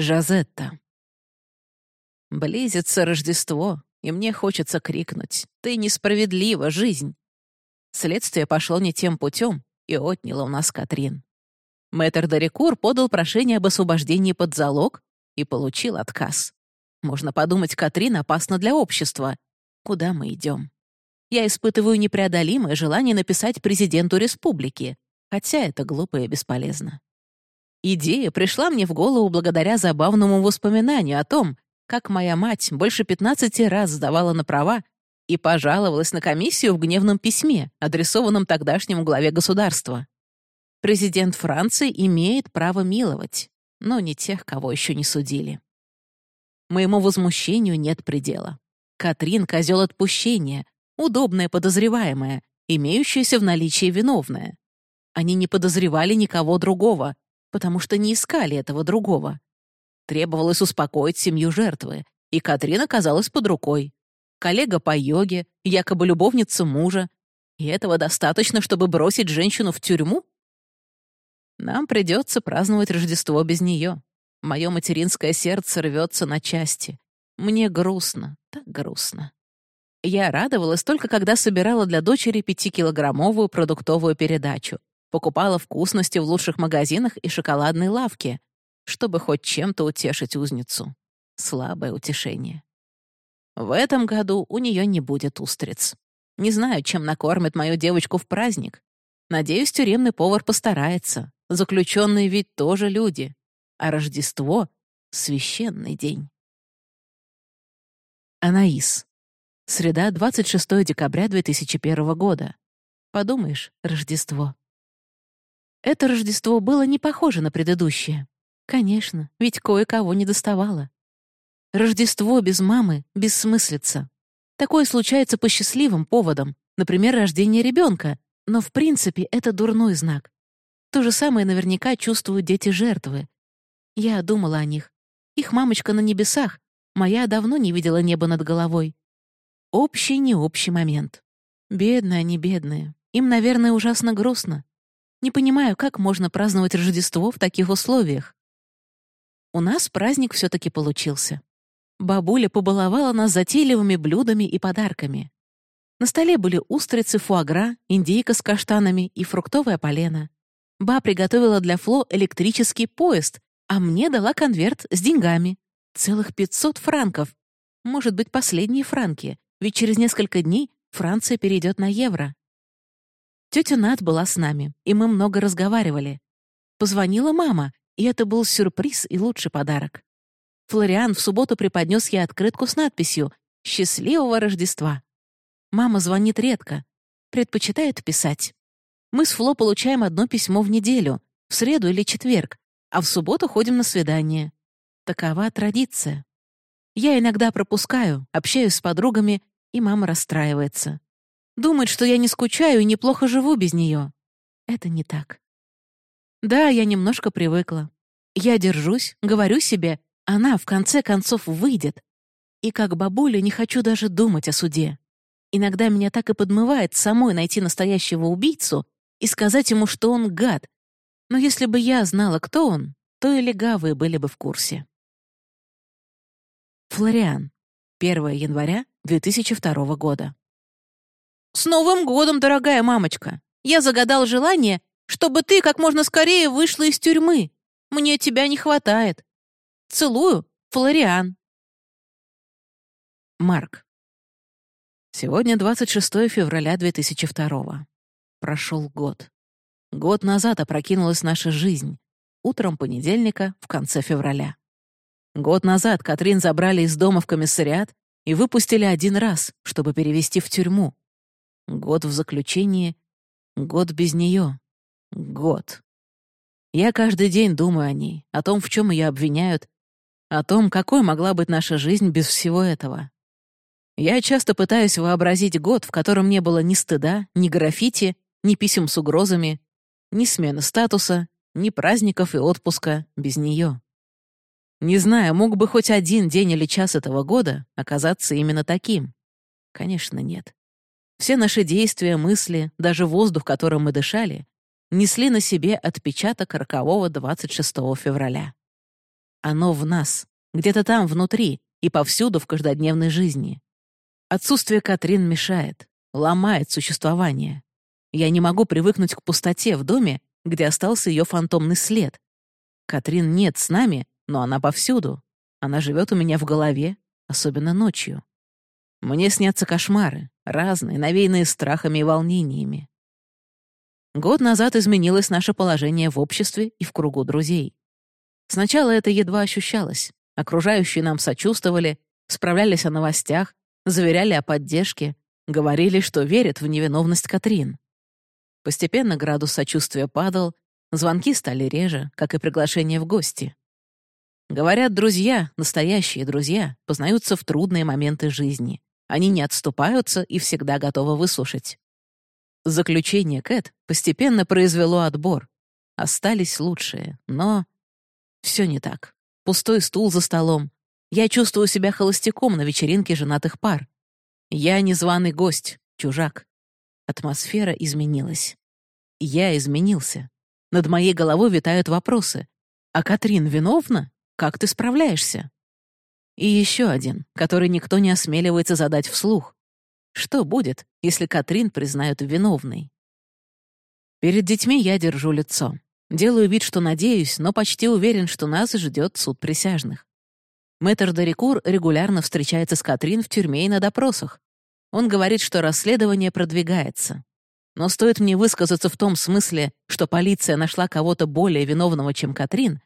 Жазетта. Близится Рождество, и мне хочется крикнуть. «Ты несправедлива, жизнь!» Следствие пошло не тем путем и отняло у нас Катрин. Мэтр Дарикур подал прошение об освобождении под залог и получил отказ. Можно подумать, Катрин опасна для общества. Куда мы идем? Я испытываю непреодолимое желание написать президенту республики, хотя это глупо и бесполезно. Идея пришла мне в голову благодаря забавному воспоминанию о том, как моя мать больше 15 раз сдавала на права и пожаловалась на комиссию в гневном письме, адресованном тогдашнему главе государства. Президент Франции имеет право миловать, но не тех, кого еще не судили. Моему возмущению нет предела. Катрин — козел отпущения, удобная подозреваемая, имеющаяся в наличии виновная. Они не подозревали никого другого, потому что не искали этого другого. Требовалось успокоить семью жертвы, и Катрин оказалась под рукой. Коллега по йоге, якобы любовница мужа. И этого достаточно, чтобы бросить женщину в тюрьму? Нам придется праздновать Рождество без нее. Мое материнское сердце рвется на части. Мне грустно, так грустно. Я радовалась только когда собирала для дочери пятикилограммовую продуктовую передачу покупала вкусности в лучших магазинах и шоколадной лавке, чтобы хоть чем-то утешить узницу. Слабое утешение. В этом году у нее не будет устриц. Не знаю, чем накормит мою девочку в праздник. Надеюсь, тюремный повар постарается. Заключенные ведь тоже люди. А Рождество — священный день. Анаис. Среда, 26 декабря 2001 года. Подумаешь, Рождество. Это Рождество было не похоже на предыдущее. Конечно, ведь кое-кого не доставало. Рождество без мамы — бессмыслица. Такое случается по счастливым поводам, например, рождение ребенка, но в принципе это дурной знак. То же самое наверняка чувствуют дети жертвы. Я думала о них. Их мамочка на небесах, моя давно не видела неба над головой. Общий не общий момент. Бедные они, бедные. Им, наверное, ужасно грустно. Не понимаю, как можно праздновать Рождество в таких условиях. У нас праздник все таки получился. Бабуля побаловала нас затейливыми блюдами и подарками. На столе были устрицы, фуагра, индейка с каштанами и фруктовая полена. Ба приготовила для Фло электрический поезд, а мне дала конверт с деньгами. Целых 500 франков. Может быть, последние франки, ведь через несколько дней Франция перейдет на евро. Тетя Над была с нами, и мы много разговаривали. Позвонила мама, и это был сюрприз и лучший подарок. Флориан в субботу преподнес ей открытку с надписью «Счастливого Рождества». Мама звонит редко, предпочитает писать. Мы с Фло получаем одно письмо в неделю, в среду или четверг, а в субботу ходим на свидание. Такова традиция. Я иногда пропускаю, общаюсь с подругами, и мама расстраивается. Думает, что я не скучаю и неплохо живу без нее. Это не так. Да, я немножко привыкла. Я держусь, говорю себе, она в конце концов выйдет. И как бабуля не хочу даже думать о суде. Иногда меня так и подмывает самой найти настоящего убийцу и сказать ему, что он гад. Но если бы я знала, кто он, то и легавые были бы в курсе. Флориан. 1 января 2002 года. «С Новым годом, дорогая мамочка! Я загадал желание, чтобы ты как можно скорее вышла из тюрьмы. Мне тебя не хватает. Целую, Флориан». Марк. Сегодня 26 февраля 2002 Прошел год. Год назад опрокинулась наша жизнь. Утром понедельника, в конце февраля. Год назад Катрин забрали из дома в комиссариат и выпустили один раз, чтобы перевести в тюрьму. Год в заключении, год без нее. Год. Я каждый день думаю о ней, о том, в чем ее обвиняют, о том, какой могла быть наша жизнь без всего этого. Я часто пытаюсь вообразить год, в котором не было ни стыда, ни граффити, ни писем с угрозами, ни смены статуса, ни праздников и отпуска без нее. Не знаю, мог бы хоть один день или час этого года оказаться именно таким. Конечно, нет. Все наши действия, мысли, даже воздух, которым мы дышали, несли на себе отпечаток рокового 26 февраля. Оно в нас, где-то там, внутри, и повсюду в каждодневной жизни. Отсутствие Катрин мешает, ломает существование. Я не могу привыкнуть к пустоте в доме, где остался ее фантомный след. Катрин нет с нами, но она повсюду. Она живет у меня в голове, особенно ночью. Мне снятся кошмары, разные, навеянные страхами и волнениями. Год назад изменилось наше положение в обществе и в кругу друзей. Сначала это едва ощущалось. Окружающие нам сочувствовали, справлялись о новостях, заверяли о поддержке, говорили, что верят в невиновность Катрин. Постепенно градус сочувствия падал, звонки стали реже, как и приглашения в гости. Говорят, друзья, настоящие друзья, познаются в трудные моменты жизни. Они не отступаются и всегда готовы выслушать. Заключение Кэт постепенно произвело отбор. Остались лучшие, но... Все не так. Пустой стул за столом. Я чувствую себя холостяком на вечеринке женатых пар. Я незваный гость, чужак. Атмосфера изменилась. Я изменился. Над моей головой витают вопросы. А Катрин виновна? Как ты справляешься? И еще один, который никто не осмеливается задать вслух. Что будет, если Катрин признают виновной? Перед детьми я держу лицо. Делаю вид, что надеюсь, но почти уверен, что нас ждет суд присяжных. Мэтр Дарикур регулярно встречается с Катрин в тюрьме и на допросах. Он говорит, что расследование продвигается. Но стоит мне высказаться в том смысле, что полиция нашла кого-то более виновного, чем Катрин,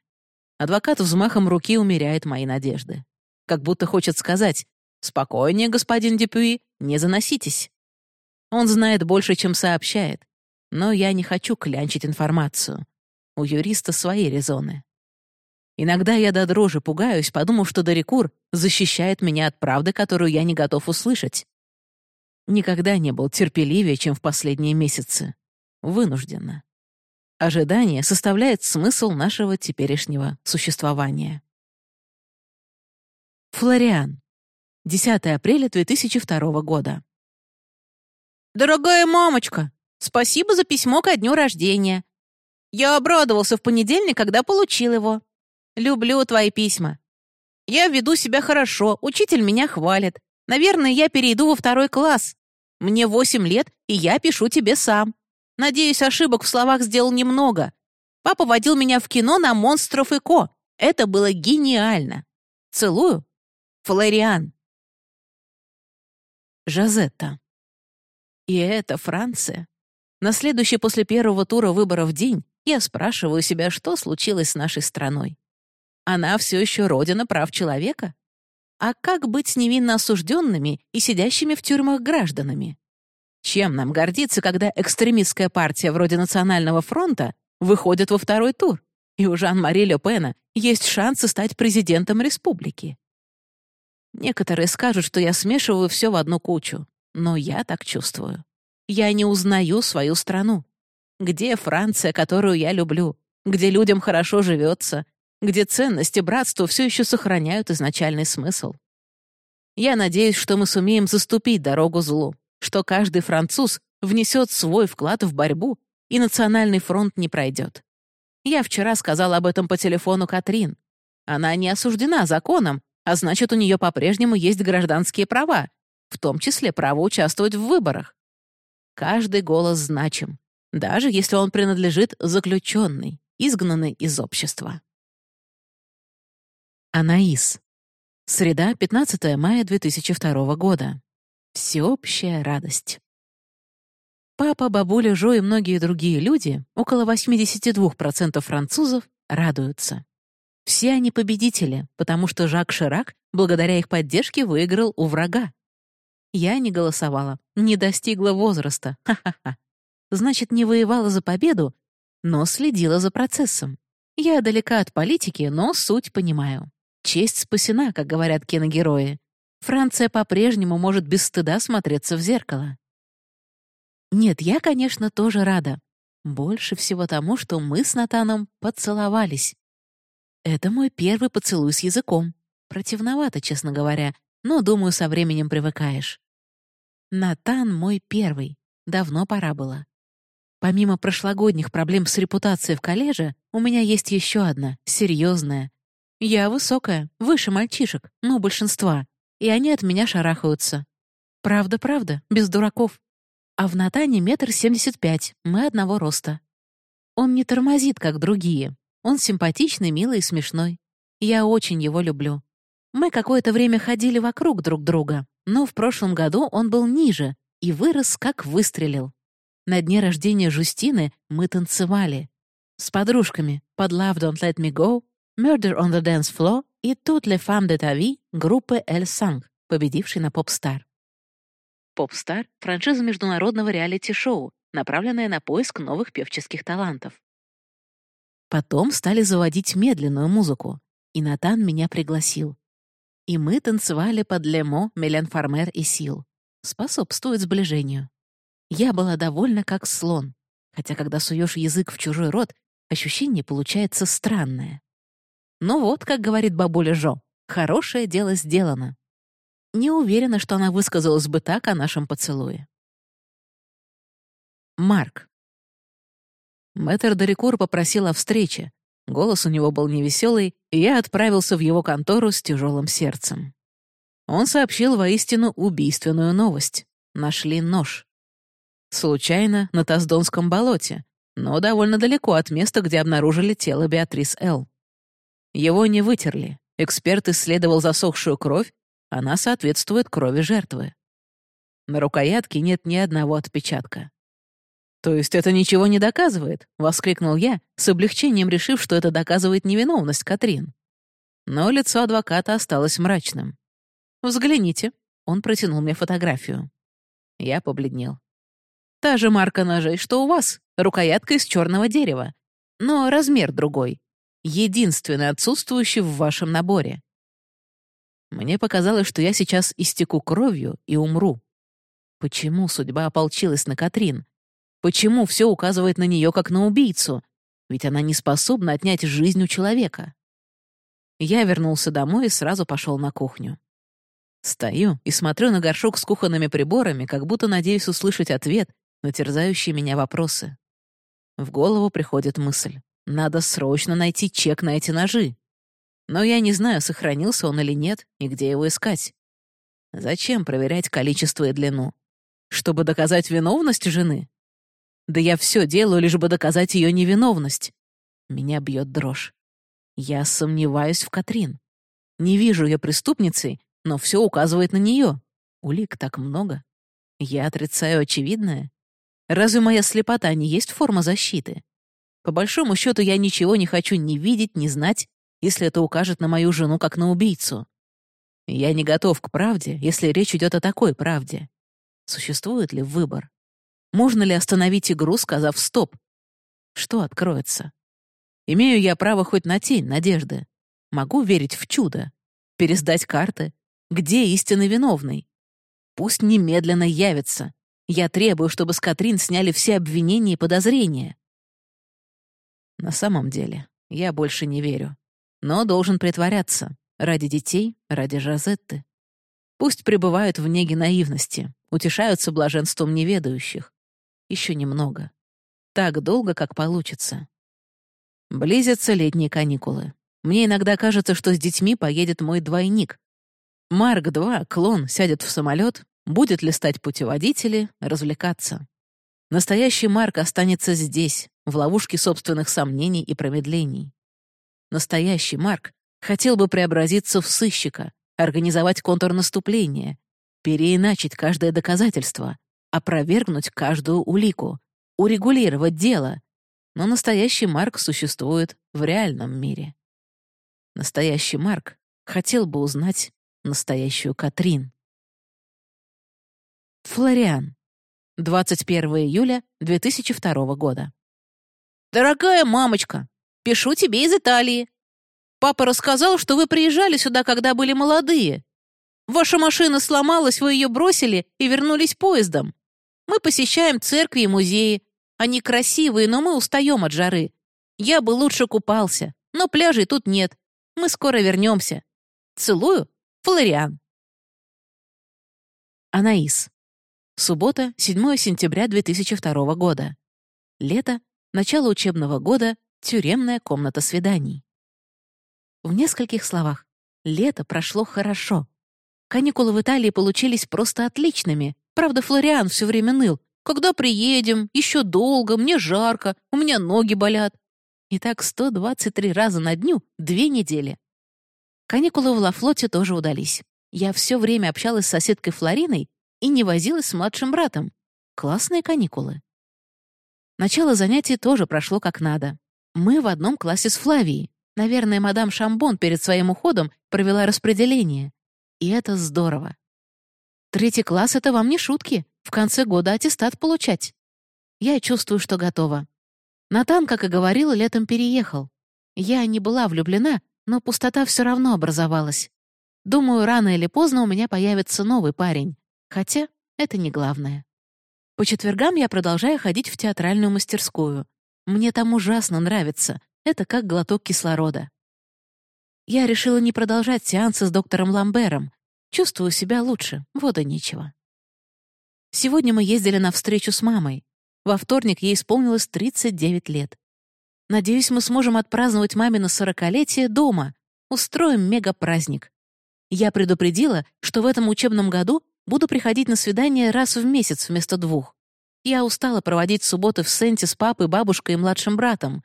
адвокат взмахом руки умеряет мои надежды как будто хочет сказать «Спокойнее, господин Дюпюи, не заноситесь». Он знает больше, чем сообщает, но я не хочу клянчить информацию. У юриста свои резоны. Иногда я до дрожи пугаюсь, подумав, что Дарикур защищает меня от правды, которую я не готов услышать. Никогда не был терпеливее, чем в последние месяцы. Вынужденно. Ожидание составляет смысл нашего теперешнего существования. Флориан. 10 апреля 2002 года. «Дорогая мамочка, спасибо за письмо ко дню рождения. Я обрадовался в понедельник, когда получил его. Люблю твои письма. Я веду себя хорошо, учитель меня хвалит. Наверное, я перейду во второй класс. Мне восемь лет, и я пишу тебе сам. Надеюсь, ошибок в словах сделал немного. Папа водил меня в кино на «Монстров и Ко». Это было гениально. Целую, Флориан. Жазетта. И это Франция. На следующий после первого тура выборов день я спрашиваю себя, что случилось с нашей страной. Она все еще родина прав человека? А как быть с невинно осужденными и сидящими в тюрьмах гражданами? Чем нам гордиться, когда экстремистская партия вроде Национального фронта выходит во второй тур, и у Жан-Мари Ле Пена есть шансы стать президентом республики? Некоторые скажут, что я смешиваю все в одну кучу, но я так чувствую. Я не узнаю свою страну. Где Франция, которую я люблю? Где людям хорошо живется? Где ценности братства все еще сохраняют изначальный смысл? Я надеюсь, что мы сумеем заступить дорогу злу, что каждый француз внесет свой вклад в борьбу, и национальный фронт не пройдет. Я вчера сказал об этом по телефону Катрин. Она не осуждена законом, а значит, у нее по-прежнему есть гражданские права, в том числе право участвовать в выборах. Каждый голос значим, даже если он принадлежит заключенной, изгнанной из общества. Анаис. Среда, 15 мая 2002 года. Всеобщая радость. Папа, бабуля, Жо и многие другие люди, около 82% французов, радуются. Все они победители, потому что Жак Ширак, благодаря их поддержке, выиграл у врага. Я не голосовала, не достигла возраста. Ха-ха-ха. Значит, не воевала за победу, но следила за процессом. Я далека от политики, но суть понимаю. Честь спасена, как говорят киногерои. Франция по-прежнему может без стыда смотреться в зеркало. Нет, я, конечно, тоже рада. Больше всего тому, что мы с Натаном поцеловались. Это мой первый поцелуй с языком. Противновато, честно говоря, но, думаю, со временем привыкаешь. Натан мой первый. Давно пора было. Помимо прошлогодних проблем с репутацией в коллеже, у меня есть еще одна, серьезная. Я высокая, выше мальчишек, ну, большинства, и они от меня шарахаются. Правда-правда, без дураков. А в Натане метр семьдесят пять, мы одного роста. Он не тормозит, как другие. Он симпатичный, милый и смешной. Я очень его люблю. Мы какое-то время ходили вокруг друг друга, но в прошлом году он был ниже и вырос, как выстрелил. На дне рождения Жустины мы танцевали. С подружками под Love Don't Let Me Go, Murder on the Dance Floor и Toutes les femmes de ta vie группы El Sang, победившей на Popstar. Popstar — франшиза международного реалити-шоу, направленная на поиск новых певческих талантов. Потом стали заводить медленную музыку, и Натан меня пригласил. И мы танцевали под Лемо, Мелен Фармер и Сил. Способствует сближению. Я была довольна, как слон, хотя когда суешь язык в чужой рот, ощущение получается странное. Но вот, как говорит бабуля Жо, хорошее дело сделано. Не уверена, что она высказалась бы так о нашем поцелуе. Марк. Мэтр Дорикур попросил о встрече. Голос у него был невеселый, и я отправился в его контору с тяжелым сердцем. Он сообщил воистину убийственную новость. Нашли нож. Случайно на Таздонском болоте, но довольно далеко от места, где обнаружили тело Беатрис Л. Его не вытерли. Эксперт исследовал засохшую кровь, она соответствует крови жертвы. На рукоятке нет ни одного отпечатка. «То есть это ничего не доказывает?» — воскликнул я, с облегчением решив, что это доказывает невиновность Катрин. Но лицо адвоката осталось мрачным. «Взгляните», — он протянул мне фотографию. Я побледнел. «Та же марка ножей, что у вас, рукоятка из черного дерева, но размер другой, единственный отсутствующий в вашем наборе. Мне показалось, что я сейчас истеку кровью и умру. Почему судьба ополчилась на Катрин? Почему все указывает на нее как на убийцу? Ведь она не способна отнять жизнь у человека. Я вернулся домой и сразу пошел на кухню. Стою и смотрю на горшок с кухонными приборами, как будто надеюсь услышать ответ на терзающие меня вопросы. В голову приходит мысль. Надо срочно найти чек на эти ножи. Но я не знаю, сохранился он или нет, и где его искать. Зачем проверять количество и длину? Чтобы доказать виновность жены? Да я все делаю, лишь бы доказать ее невиновность. Меня бьет дрожь. Я сомневаюсь в Катрин. Не вижу ее преступницей, но все указывает на нее. Улик так много. Я отрицаю очевидное. Разве моя слепота не есть форма защиты? По большому счету, я ничего не хочу ни видеть, ни знать, если это укажет на мою жену как на убийцу. Я не готов к правде, если речь идет о такой правде. Существует ли выбор? Можно ли остановить игру, сказав «стоп»? Что откроется? Имею я право хоть на тень надежды. Могу верить в чудо. Пересдать карты. Где истинно виновный? Пусть немедленно явится. Я требую, чтобы с Катрин сняли все обвинения и подозрения. На самом деле, я больше не верю. Но должен притворяться. Ради детей, ради Жазетты. Пусть пребывают в неге наивности, утешаются блаженством неведающих еще немного. Так долго, как получится. Близятся летние каникулы. Мне иногда кажется, что с детьми поедет мой двойник. Марк-2, клон, сядет в самолет, будет листать путеводители, развлекаться. Настоящий Марк останется здесь, в ловушке собственных сомнений и промедлений. Настоящий Марк хотел бы преобразиться в сыщика, организовать контрнаступление, переиначить каждое доказательство, опровергнуть каждую улику, урегулировать дело. Но настоящий Марк существует в реальном мире. Настоящий Марк хотел бы узнать настоящую Катрин. Флориан. 21 июля 2002 года. «Дорогая мамочка, пишу тебе из Италии. Папа рассказал, что вы приезжали сюда, когда были молодые. Ваша машина сломалась, вы ее бросили и вернулись поездом. Мы посещаем церкви и музеи. Они красивые, но мы устаем от жары. Я бы лучше купался, но пляжей тут нет. Мы скоро вернемся. Целую, Флориан. Анаис. Суббота, 7 сентября 2002 года. Лето, начало учебного года, тюремная комната свиданий. В нескольких словах. Лето прошло хорошо. Каникулы в Италии получились просто отличными. Правда, Флориан все время ныл. «Когда приедем? Еще долго, мне жарко, у меня ноги болят». И так 123 раза на дню, две недели. Каникулы в Лафлоте тоже удались. Я все время общалась с соседкой Флориной и не возилась с младшим братом. Классные каникулы. Начало занятий тоже прошло как надо. Мы в одном классе с Флавией. Наверное, мадам Шамбон перед своим уходом провела распределение. И это здорово. Третий класс — это вам не шутки. В конце года аттестат получать. Я чувствую, что готова. Натан, как и говорил, летом переехал. Я не была влюблена, но пустота все равно образовалась. Думаю, рано или поздно у меня появится новый парень. Хотя это не главное. По четвергам я продолжаю ходить в театральную мастерскую. Мне там ужасно нравится. Это как глоток кислорода. Я решила не продолжать сеансы с доктором Ламбером. Чувствую себя лучше, вот и нечего. Сегодня мы ездили на встречу с мамой. Во вторник ей исполнилось 39 лет. Надеюсь, мы сможем отпраздновать мамино сорокалетие дома. Устроим мега-праздник. Я предупредила, что в этом учебном году буду приходить на свидание раз в месяц вместо двух. Я устала проводить субботы в Сенте с папой, бабушкой и младшим братом.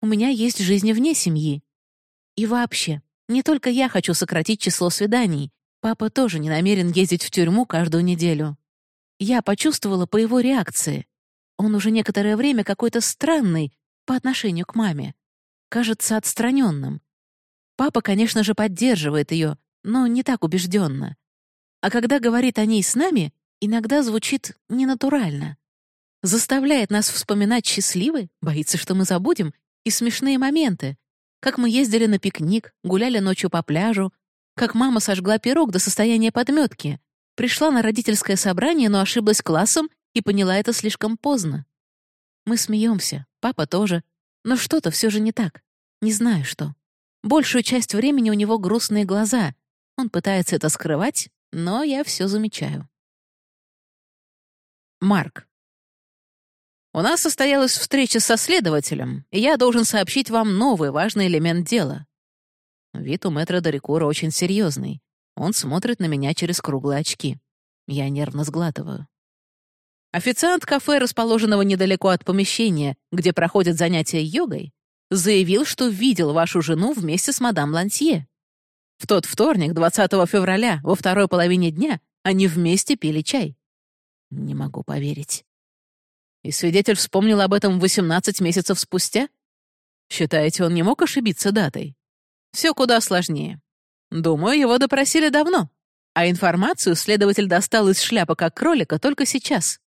У меня есть жизнь вне семьи. И вообще, не только я хочу сократить число свиданий. Папа тоже не намерен ездить в тюрьму каждую неделю. Я почувствовала по его реакции. Он уже некоторое время какой-то странный по отношению к маме. Кажется отстраненным. Папа, конечно же, поддерживает ее, но не так убежденно. А когда говорит о ней с нами, иногда звучит ненатурально. Заставляет нас вспоминать счастливые, боится, что мы забудем, и смешные моменты, как мы ездили на пикник, гуляли ночью по пляжу, как мама сожгла пирог до состояния подметки, пришла на родительское собрание, но ошиблась классом и поняла это слишком поздно. Мы смеемся, папа тоже, но что-то все же не так. Не знаю что. Большую часть времени у него грустные глаза. Он пытается это скрывать, но я все замечаю. Марк. У нас состоялась встреча со следователем, и я должен сообщить вам новый важный элемент дела. Вид у мэтра Дарикура очень серьезный. Он смотрит на меня через круглые очки. Я нервно сглатываю. Официант кафе, расположенного недалеко от помещения, где проходят занятия йогой, заявил, что видел вашу жену вместе с мадам Лансье. В тот вторник, 20 февраля, во второй половине дня, они вместе пили чай. Не могу поверить. И свидетель вспомнил об этом 18 месяцев спустя? Считаете, он не мог ошибиться датой? Все куда сложнее. Думаю, его допросили давно, а информацию следователь достал из шляпы как кролика только сейчас.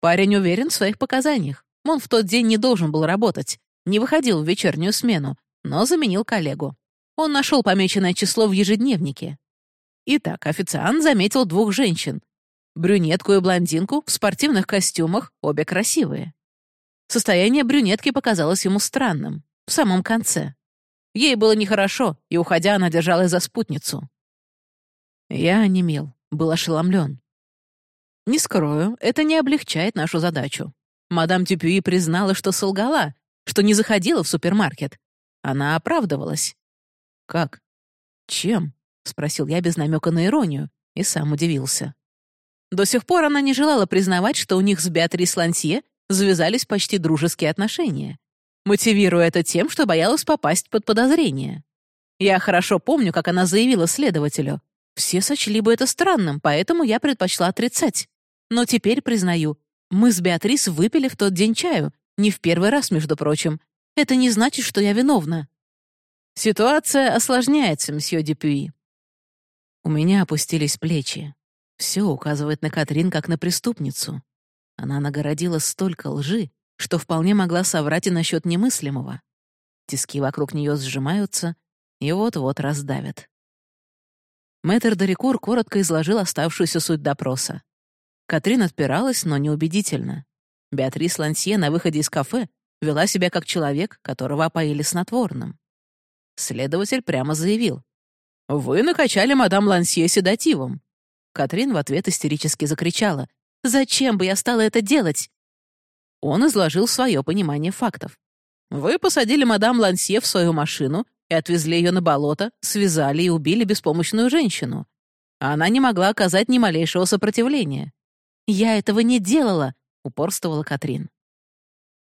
Парень уверен в своих показаниях. Он в тот день не должен был работать, не выходил в вечернюю смену, но заменил коллегу. Он нашел помеченное число в ежедневнике. Итак, официант заметил двух женщин. Брюнетку и блондинку в спортивных костюмах, обе красивые. Состояние брюнетки показалось ему странным. В самом конце. Ей было нехорошо, и, уходя, она держалась за спутницу. Я онемел, был ошеломлен. Не скрою, это не облегчает нашу задачу. Мадам Тюпюи признала, что солгала, что не заходила в супермаркет. Она оправдывалась. «Как? Чем?» — спросил я без намека на иронию, и сам удивился. До сих пор она не желала признавать, что у них с Беатрис Лансье завязались почти дружеские отношения, мотивируя это тем, что боялась попасть под подозрение. Я хорошо помню, как она заявила следователю. Все сочли бы это странным, поэтому я предпочла отрицать. Но теперь признаю, мы с Беатрис выпили в тот день чаю, не в первый раз, между прочим. Это не значит, что я виновна. Ситуация осложняется, мсье Дюпюи. У меня опустились плечи. Все указывает на Катрин как на преступницу. Она нагородила столько лжи, что вполне могла соврать и насчет немыслимого. Тиски вокруг нее сжимаются и вот-вот раздавят. Мэтр Дорикур коротко изложил оставшуюся суть допроса. Катрин отпиралась, но неубедительно. Беатрис Лансье на выходе из кафе вела себя как человек, которого опоили снотворным. Следователь прямо заявил. «Вы накачали мадам Лансье седативом». Катрин в ответ истерически закричала. «Зачем бы я стала это делать?» Он изложил свое понимание фактов. «Вы посадили мадам Лансье в свою машину и отвезли ее на болото, связали и убили беспомощную женщину. Она не могла оказать ни малейшего сопротивления. «Я этого не делала», — упорствовала Катрин.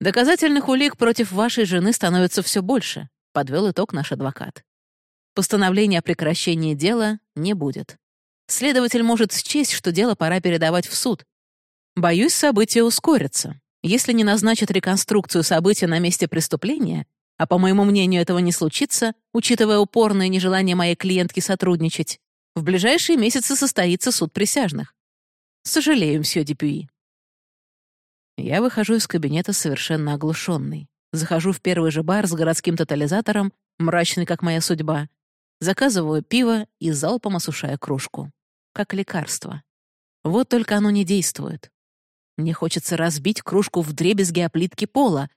«Доказательных улик против вашей жены становится все больше», — подвел итог наш адвокат. Постановления о прекращении дела не будет. Следователь может счесть, что дело пора передавать в суд. Боюсь, события ускорятся. Если не назначат реконструкцию события на месте преступления, а по моему мнению этого не случится, учитывая упорное нежелание моей клиентки сотрудничать, в ближайшие месяцы состоится суд присяжных. Сожалею, мсье Дюпюи. Я выхожу из кабинета совершенно оглушенный. Захожу в первый же бар с городским тотализатором, мрачный, как моя судьба. Заказываю пиво и залпом осушаю кружку. Как лекарство. Вот только оно не действует. Мне хочется разбить кружку в дребезги о плитки пола,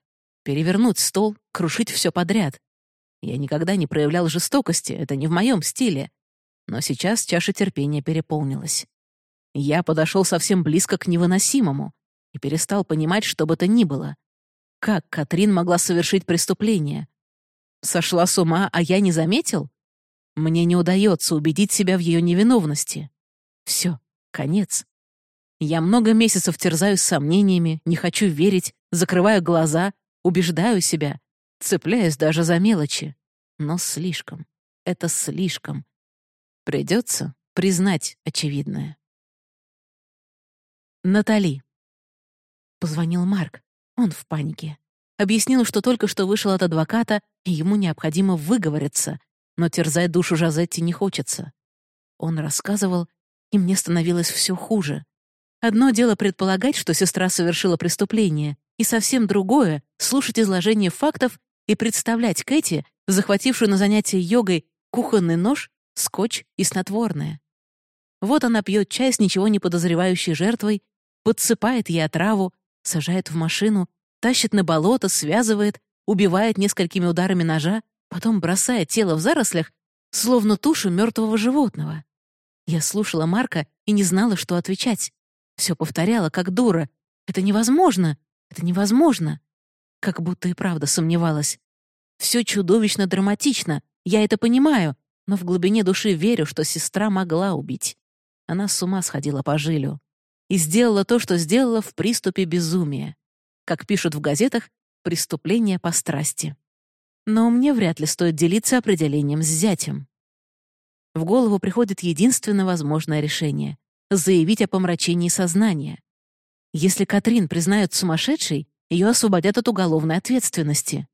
перевернуть стол, крушить все подряд. Я никогда не проявлял жестокости, это не в моем стиле. Но сейчас чаша терпения переполнилась. Я подошел совсем близко к невыносимому и перестал понимать, что бы то ни было. Как Катрин могла совершить преступление? Сошла с ума, а я не заметил? Мне не удается убедить себя в ее невиновности. Все, конец. Я много месяцев терзаюсь сомнениями, не хочу верить, закрываю глаза, убеждаю себя, цепляюсь даже за мелочи. Но слишком. Это слишком. Придется признать очевидное. Натали. Позвонил Марк. Он в панике. Объяснил, что только что вышел от адвоката, и ему необходимо выговориться, но терзать душу Жазетти не хочется. Он рассказывал, и мне становилось все хуже. Одно дело предполагать, что сестра совершила преступление, и совсем другое — слушать изложение фактов и представлять Кэти, захватившую на занятии йогой кухонный нож, скотч и снотворное. Вот она пьет чай с ничего не подозревающей жертвой подсыпает ей отраву, сажает в машину, тащит на болото, связывает, убивает несколькими ударами ножа, потом бросает тело в зарослях, словно тушу мертвого животного. Я слушала Марка и не знала, что отвечать. Все повторяла, как дура. Это невозможно! Это невозможно! Как будто и правда сомневалась. Все чудовищно драматично, я это понимаю, но в глубине души верю, что сестра могла убить. Она с ума сходила по жилю и сделала то, что сделала в приступе безумия. Как пишут в газетах, преступление по страсти. Но мне вряд ли стоит делиться определением с зятем. В голову приходит единственно возможное решение — заявить о помрачении сознания. Если Катрин признают сумасшедшей, ее освободят от уголовной ответственности.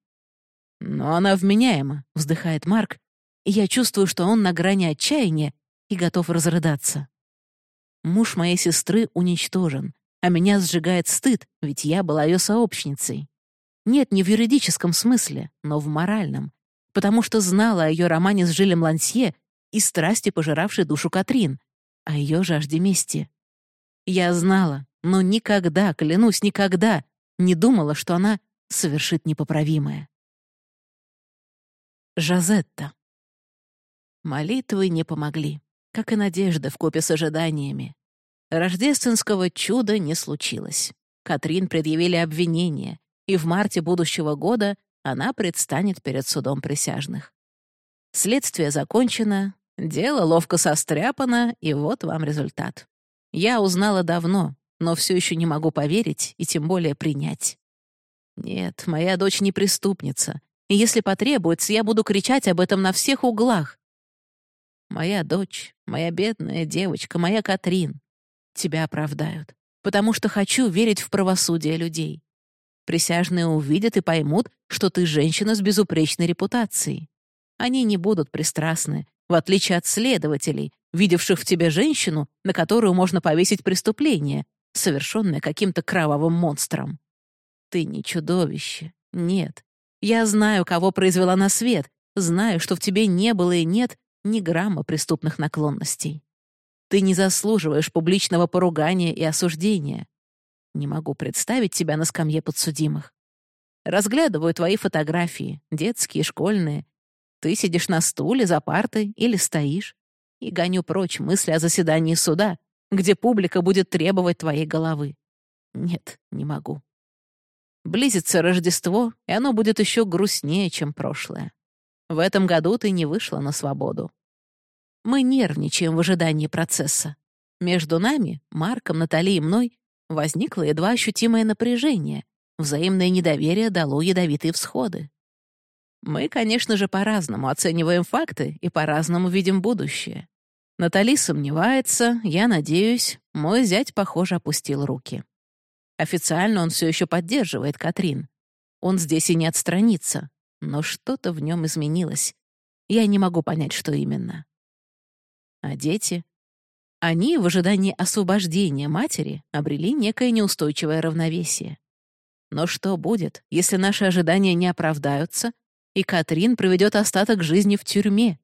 «Но она вменяема», — вздыхает Марк, и я чувствую, что он на грани отчаяния и готов разрыдаться. Муж моей сестры уничтожен, а меня сжигает стыд, ведь я была ее сообщницей. Нет, не в юридическом смысле, но в моральном, потому что знала о ее романе с Жилем Лансье и страсти, пожиравшей душу Катрин, о ее жажде мести. Я знала, но никогда, клянусь, никогда не думала, что она совершит непоправимое. Жазетта. Молитвы не помогли как и надежда в купе с ожиданиями. Рождественского чуда не случилось. Катрин предъявили обвинение, и в марте будущего года она предстанет перед судом присяжных. Следствие закончено, дело ловко состряпано, и вот вам результат. Я узнала давно, но все еще не могу поверить и тем более принять. Нет, моя дочь не преступница, и если потребуется, я буду кричать об этом на всех углах, Моя дочь, моя бедная девочка, моя Катрин. Тебя оправдают, потому что хочу верить в правосудие людей. Присяжные увидят и поймут, что ты женщина с безупречной репутацией. Они не будут пристрастны, в отличие от следователей, видевших в тебе женщину, на которую можно повесить преступление, совершенное каким-то кровавым монстром. Ты не чудовище. Нет. Я знаю, кого произвела на свет, знаю, что в тебе не было и нет ни грамма преступных наклонностей. Ты не заслуживаешь публичного поругания и осуждения. Не могу представить тебя на скамье подсудимых. Разглядываю твои фотографии, детские, школьные. Ты сидишь на стуле, за партой или стоишь. И гоню прочь мысли о заседании суда, где публика будет требовать твоей головы. Нет, не могу. Близится Рождество, и оно будет еще грустнее, чем прошлое. В этом году ты не вышла на свободу. Мы нервничаем в ожидании процесса. Между нами, Марком, Натали и мной, возникло едва ощутимое напряжение. Взаимное недоверие дало ядовитые всходы. Мы, конечно же, по-разному оцениваем факты и по-разному видим будущее. Натали сомневается, я надеюсь, мой зять, похоже, опустил руки. Официально он все еще поддерживает Катрин. Он здесь и не отстранится, но что-то в нем изменилось. Я не могу понять, что именно. А дети? Они, в ожидании освобождения матери, обрели некое неустойчивое равновесие. Но что будет, если наши ожидания не оправдаются, и Катрин проведет остаток жизни в тюрьме?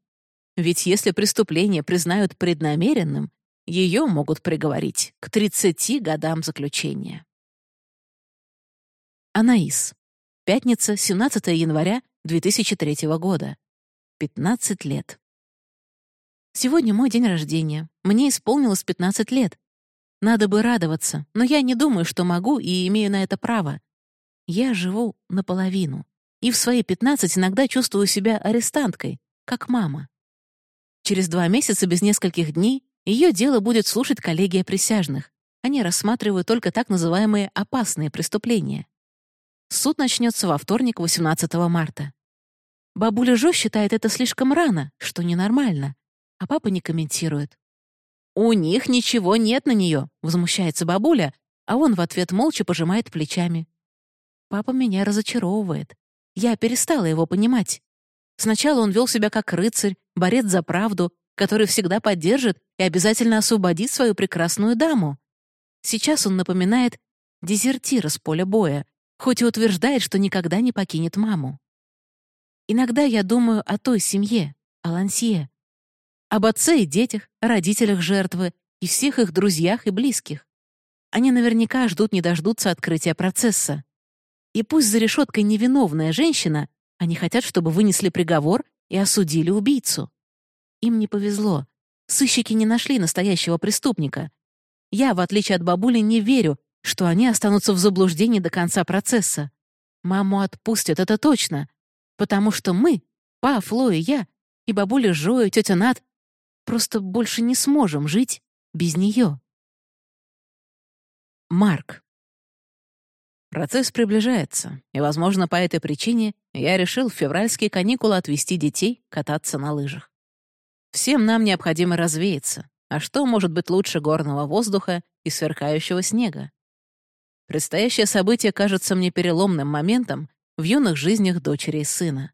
Ведь если преступление признают преднамеренным, ее могут приговорить к 30 годам заключения. Анаис. Пятница, 17 января 2003 года. 15 лет. Сегодня мой день рождения. Мне исполнилось 15 лет. Надо бы радоваться, но я не думаю, что могу и имею на это право. Я живу наполовину. И в свои 15 иногда чувствую себя арестанткой, как мама. Через два месяца без нескольких дней ее дело будет слушать коллегия присяжных. Они рассматривают только так называемые опасные преступления. Суд начнется во вторник, 18 марта. Бабуля Жо считает это слишком рано, что ненормально, а папа не комментирует. «У них ничего нет на нее», — возмущается бабуля, а он в ответ молча пожимает плечами. Папа меня разочаровывает. Я перестала его понимать. Сначала он вел себя как рыцарь, борец за правду, который всегда поддержит и обязательно освободит свою прекрасную даму. Сейчас он напоминает дезертира с поля боя, хоть и утверждает, что никогда не покинет маму. Иногда я думаю о той семье, о Лансье, об отце и детях, родителях жертвы и всех их друзьях и близких. Они наверняка ждут не дождутся открытия процесса. И пусть за решеткой невиновная женщина, они хотят, чтобы вынесли приговор и осудили убийцу. Им не повезло. Сыщики не нашли настоящего преступника. Я, в отличие от бабули, не верю, что они останутся в заблуждении до конца процесса. Маму отпустят, это точно. Потому что мы, па, Фло и я, и бабуля Жо, и тетя Нат, просто больше не сможем жить без нее. Марк. Процесс приближается, и, возможно, по этой причине я решил в февральские каникулы отвезти детей кататься на лыжах. Всем нам необходимо развеяться, а что может быть лучше горного воздуха и сверкающего снега? Предстоящее событие кажется мне переломным моментом в юных жизнях дочери и сына.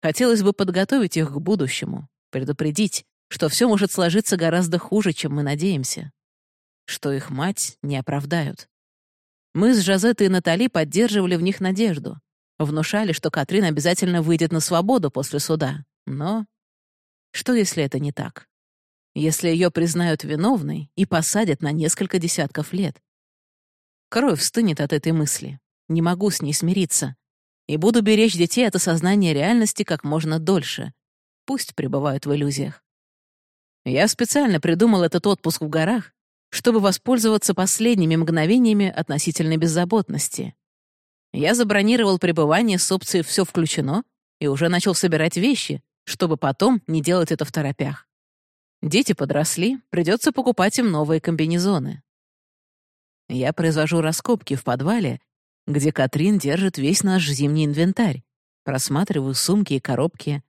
Хотелось бы подготовить их к будущему, предупредить, что все может сложиться гораздо хуже, чем мы надеемся, что их мать не оправдают. Мы с Жозетой и Натали поддерживали в них надежду, внушали, что Катрин обязательно выйдет на свободу после суда. Но что, если это не так? Если ее признают виновной и посадят на несколько десятков лет? Кровь стынет от этой мысли. Не могу с ней смириться. И буду беречь детей от осознания реальности как можно дольше. Пусть пребывают в иллюзиях. Я специально придумал этот отпуск в горах, чтобы воспользоваться последними мгновениями относительной беззаботности. Я забронировал пребывание с опцией «все включено» и уже начал собирать вещи, чтобы потом не делать это в торопях. Дети подросли, придется покупать им новые комбинезоны. Я произвожу раскопки в подвале, где Катрин держит весь наш зимний инвентарь. Просматриваю сумки и коробки,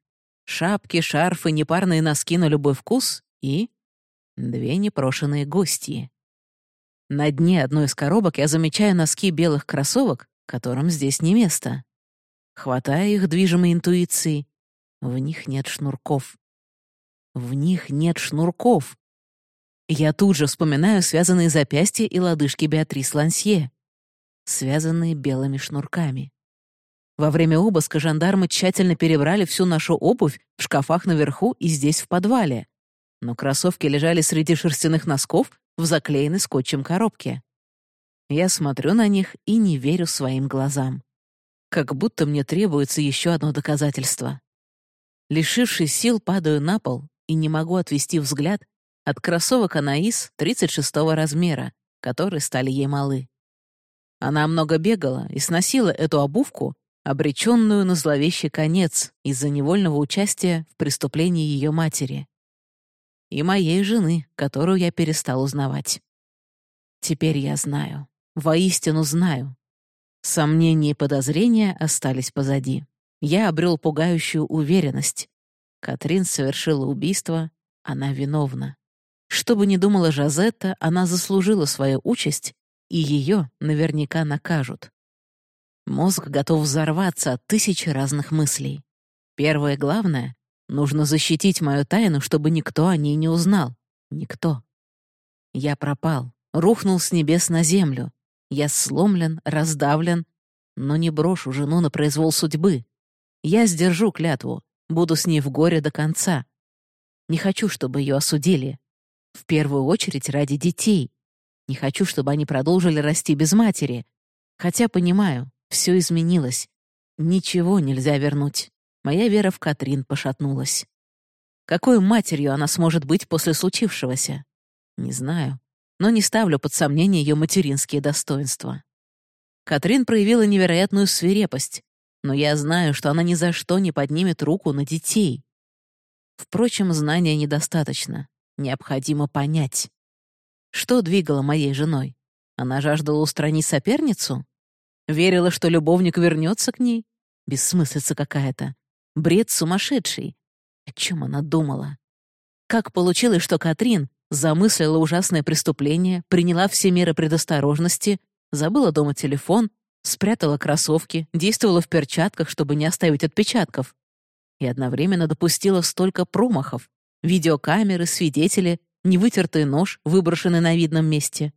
шапки, шарфы, непарные носки на любой вкус и... две непрошенные гости. На дне одной из коробок я замечаю носки белых кроссовок, которым здесь не место. Хватая их движимой интуицией, в них нет шнурков. В них нет шнурков. Я тут же вспоминаю связанные запястья и лодыжки Беатрис Лансье, связанные белыми шнурками. Во время обыска жандармы тщательно перебрали всю нашу обувь в шкафах наверху и здесь в подвале. Но кроссовки лежали среди шерстяных носков в заклеенной скотчем коробке. Я смотрю на них и не верю своим глазам. Как будто мне требуется еще одно доказательство. Лишившись сил, падаю на пол и не могу отвести взгляд от кроссовок Анаис 36 размера, которые стали ей малы. Она много бегала и сносила эту обувку обреченную на зловещий конец из-за невольного участия в преступлении ее матери. И моей жены, которую я перестал узнавать. Теперь я знаю, воистину знаю. Сомнения и подозрения остались позади. Я обрел пугающую уверенность. Катрин совершила убийство, она виновна. Что бы ни думала Жазетта, она заслужила свою участь, и ее наверняка накажут. Мозг готов взорваться от тысячи разных мыслей. Первое главное — нужно защитить мою тайну, чтобы никто о ней не узнал. Никто. Я пропал, рухнул с небес на землю. Я сломлен, раздавлен, но не брошу жену на произвол судьбы. Я сдержу клятву, буду с ней в горе до конца. Не хочу, чтобы ее осудили. В первую очередь ради детей. Не хочу, чтобы они продолжили расти без матери. Хотя понимаю, все изменилось. Ничего нельзя вернуть. Моя вера в Катрин пошатнулась. Какой матерью она сможет быть после случившегося? Не знаю, но не ставлю под сомнение ее материнские достоинства. Катрин проявила невероятную свирепость, но я знаю, что она ни за что не поднимет руку на детей. Впрочем, знания недостаточно. Необходимо понять. Что двигало моей женой? Она жаждала устранить соперницу? Верила, что любовник вернется к ней? Бессмыслица какая-то. Бред сумасшедший. О чем она думала? Как получилось, что Катрин замыслила ужасное преступление, приняла все меры предосторожности, забыла дома телефон, спрятала кроссовки, действовала в перчатках, чтобы не оставить отпечатков, и одновременно допустила столько промахов, Видеокамеры, свидетели, невытертый нож, выброшенный на видном месте.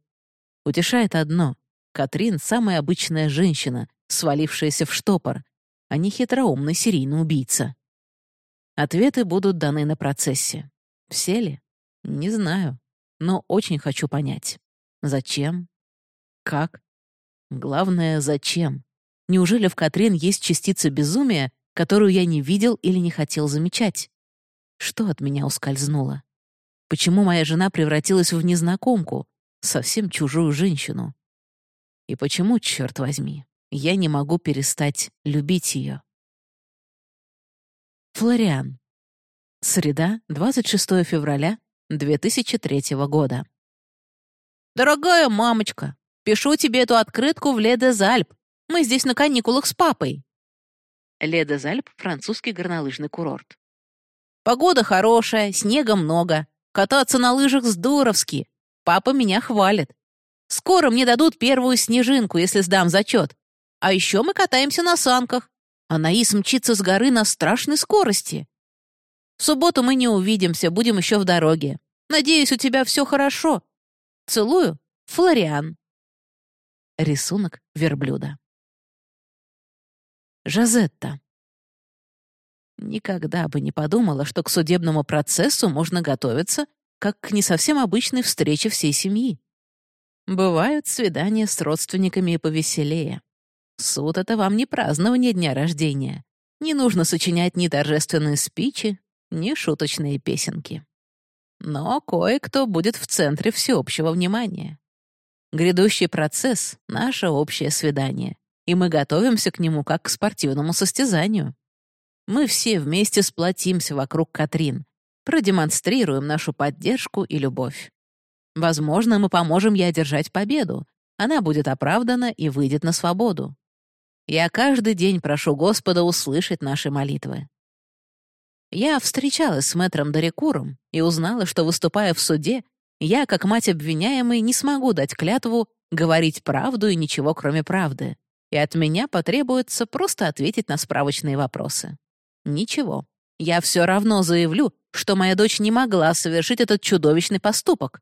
Утешает одно. Катрин — самая обычная женщина, свалившаяся в штопор, а не хитроумный серийный убийца. Ответы будут даны на процессе. Все ли? Не знаю. Но очень хочу понять. Зачем? Как? Главное, зачем? Неужели в Катрин есть частица безумия, которую я не видел или не хотел замечать? Что от меня ускользнуло? Почему моя жена превратилась в незнакомку, совсем чужую женщину? И почему, черт возьми, я не могу перестать любить ее? Флориан. Среда, 26 февраля 2003 года. «Дорогая мамочка, пишу тебе эту открытку в Ледезальп. Мы здесь на каникулах с папой». Ледезальп — французский горнолыжный курорт. Погода хорошая, снега много. Кататься на лыжах здоровски. Папа меня хвалит. Скоро мне дадут первую снежинку, если сдам зачет. А еще мы катаемся на санках. Анаис мчится с горы на страшной скорости. В субботу мы не увидимся, будем еще в дороге. Надеюсь, у тебя все хорошо. Целую, Флориан. Рисунок верблюда. Жазетта. Никогда бы не подумала, что к судебному процессу можно готовиться, как к не совсем обычной встрече всей семьи. Бывают свидания с родственниками и повеселее. Суд — это вам не празднование дня рождения. Не нужно сочинять ни торжественные спичи, ни шуточные песенки. Но кое-кто будет в центре всеобщего внимания. Грядущий процесс — наше общее свидание, и мы готовимся к нему как к спортивному состязанию. Мы все вместе сплотимся вокруг Катрин, продемонстрируем нашу поддержку и любовь. Возможно, мы поможем ей одержать победу. Она будет оправдана и выйдет на свободу. Я каждый день прошу Господа услышать наши молитвы. Я встречалась с мэтром Дарикуром и узнала, что, выступая в суде, я, как мать обвиняемой, не смогу дать клятву говорить правду и ничего, кроме правды, и от меня потребуется просто ответить на справочные вопросы. Ничего. Я все равно заявлю, что моя дочь не могла совершить этот чудовищный поступок.